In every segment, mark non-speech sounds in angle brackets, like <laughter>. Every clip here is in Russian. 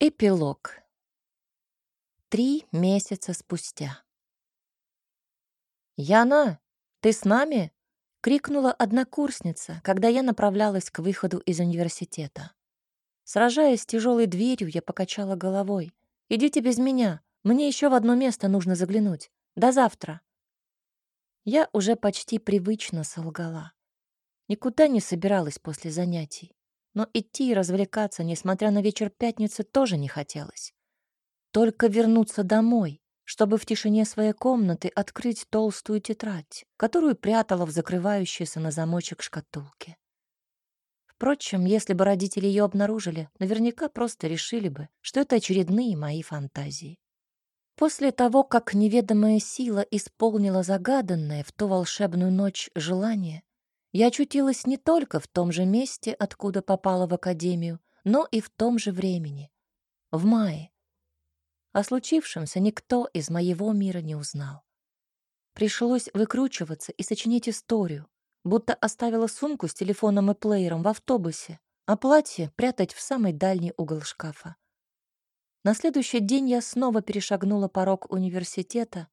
Эпилог. Три месяца спустя. «Яна, ты с нами?» — крикнула однокурсница, когда я направлялась к выходу из университета. Сражаясь с тяжелой дверью, я покачала головой. «Идите без меня, мне еще в одно место нужно заглянуть. До завтра». Я уже почти привычно солгала. Никуда не собиралась после занятий но идти и развлекаться, несмотря на вечер пятницы, тоже не хотелось. Только вернуться домой, чтобы в тишине своей комнаты открыть толстую тетрадь, которую прятала в закрывающейся на замочек шкатулке. Впрочем, если бы родители ее обнаружили, наверняка просто решили бы, что это очередные мои фантазии. После того, как неведомая сила исполнила загаданное в ту волшебную ночь желание, я очутилась не только в том же месте, откуда попала в академию, но и в том же времени, в мае. О случившемся никто из моего мира не узнал. Пришлось выкручиваться и сочинить историю, будто оставила сумку с телефоном и плеером в автобусе, а платье прятать в самый дальний угол шкафа. На следующий день я снова перешагнула порог университета,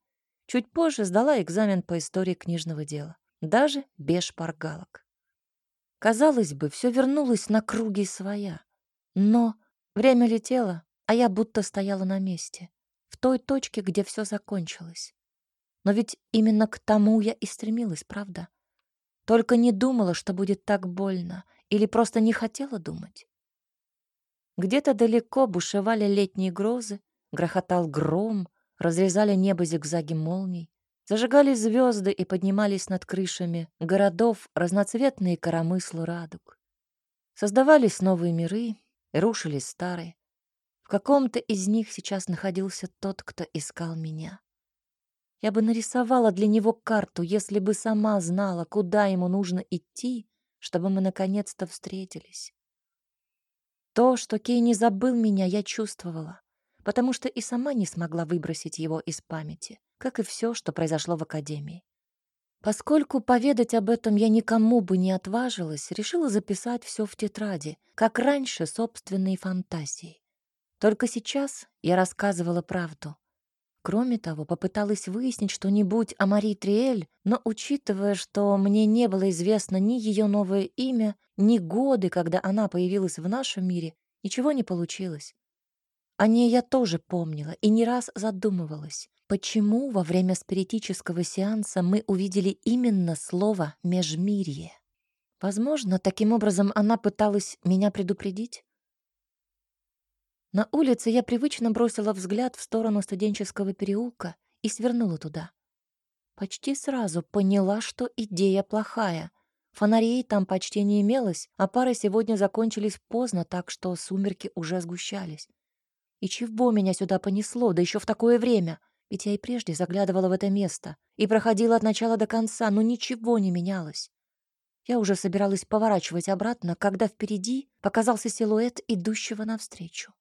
чуть позже сдала экзамен по истории книжного дела даже без шпаргалок. Казалось бы, все вернулось на круги своя. Но время летело, а я будто стояла на месте, в той точке, где все закончилось. Но ведь именно к тому я и стремилась, правда? Только не думала, что будет так больно, или просто не хотела думать. Где-то далеко бушевали летние грозы, грохотал гром, разрезали небо зигзаги молний. Зажигались звезды и поднимались над крышами городов разноцветные коромыслы радуг. Создавались новые миры и рушились старые. В каком-то из них сейчас находился тот, кто искал меня. Я бы нарисовала для него карту, если бы сама знала, куда ему нужно идти, чтобы мы наконец-то встретились. То, что Кей не забыл меня, я чувствовала, потому что и сама не смогла выбросить его из памяти как и все, что произошло в академии. Поскольку поведать об этом я никому бы не отважилась, решила записать все в тетради, как раньше собственные фантазии. Только сейчас я рассказывала правду. Кроме того, попыталась выяснить что-нибудь о Мари Триэль, но, учитывая, что мне не было известно ни ее новое имя, ни годы, когда она появилась в нашем мире, ничего не получилось. О ней я тоже помнила и не раз задумывалась. Почему во время спиритического сеанса мы увидели именно слово «межмирье»? Возможно, таким образом она пыталась меня предупредить? На улице я привычно бросила взгляд в сторону студенческого переулка и свернула туда. Почти сразу поняла, что идея плохая. Фонарей там почти не имелось, а пары сегодня закончились поздно, так что сумерки уже сгущались. И чего меня сюда понесло, да еще в такое время? Ведь я и прежде заглядывала в это место и проходила от начала до конца, но ничего не менялось. Я уже собиралась поворачивать обратно, когда впереди показался силуэт идущего навстречу.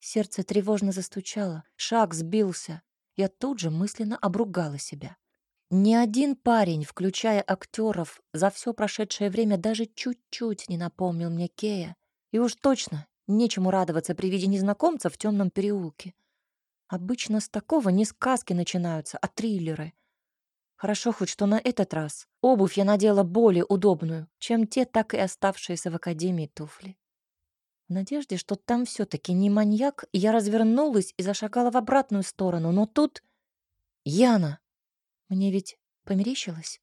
Сердце тревожно застучало, шаг сбился. Я тут же мысленно обругала себя. Ни один парень, включая актеров, за все прошедшее время даже чуть-чуть не напомнил мне Кея. И уж точно нечему радоваться при виде незнакомца в темном переулке. Обычно с такого не сказки начинаются, а триллеры. Хорошо хоть, что на этот раз обувь я надела более удобную, чем те так и оставшиеся в академии туфли. В надежде, что там все таки не маньяк, я развернулась и зашагала в обратную сторону, но тут... Яна! Мне ведь померещилось?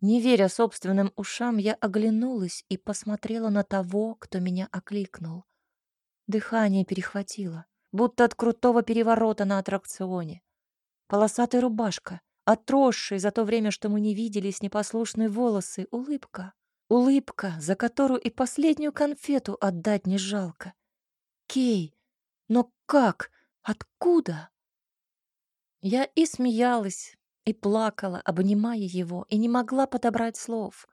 Не веря собственным ушам, я оглянулась и посмотрела на того, кто меня окликнул. Дыхание перехватило будто от крутого переворота на аттракционе. Полосатая рубашка, отросшие за то время, что мы не виделись, непослушные волосы, улыбка. Улыбка, за которую и последнюю конфету отдать не жалко. Кей, но как? Откуда? Я и смеялась, и плакала, обнимая его, и не могла подобрать слов.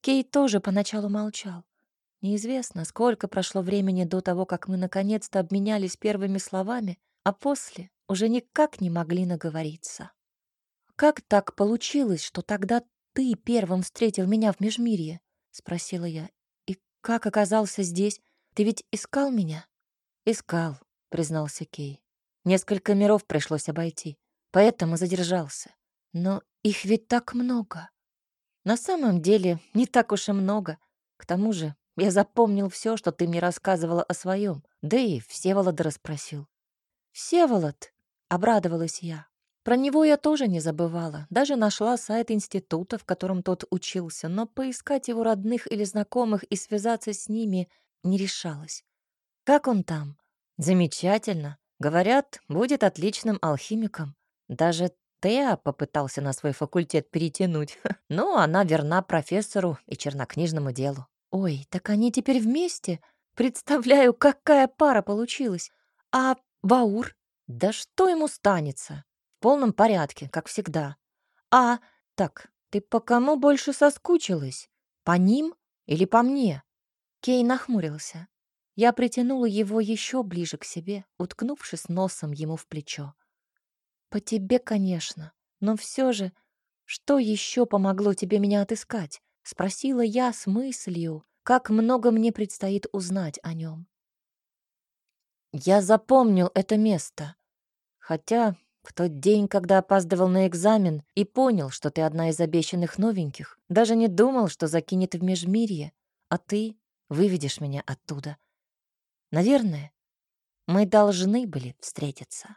Кей тоже поначалу молчал. Неизвестно, сколько прошло времени до того, как мы наконец-то обменялись первыми словами, а после уже никак не могли наговориться. «Как так получилось, что тогда ты первым встретил меня в Межмирье?» — спросила я. «И как оказался здесь? Ты ведь искал меня?» «Искал», — признался Кей. «Несколько миров пришлось обойти, поэтому задержался. Но их ведь так много». «На самом деле, не так уж и много. К тому же я запомнил все, что ты мне рассказывала о своем, да и Всеволода расспросил». «Всеволод», — обрадовалась я. Про него я тоже не забывала. Даже нашла сайт института, в котором тот учился, но поискать его родных или знакомых и связаться с ними не решалась. Как он там? Замечательно. Говорят, будет отличным алхимиком. Даже Теа попытался на свой факультет перетянуть. <laughs> Но она верна профессору и чернокнижному делу. Ой, так они теперь вместе? Представляю, какая пара получилась. А Баур? Да что ему станется? В полном порядке, как всегда. А, так, ты по кому больше соскучилась? По ним или по мне? Кей нахмурился. Я притянула его еще ближе к себе, уткнувшись носом ему в плечо. По тебе, конечно, но все же, что еще помогло тебе меня отыскать? Спросила я с мыслью, как много мне предстоит узнать о нем. Я запомнил это место. Хотя в тот день, когда опаздывал на экзамен и понял, что ты одна из обещанных новеньких, даже не думал, что закинет в межмирье, а ты выведешь меня оттуда. Наверное, мы должны были встретиться.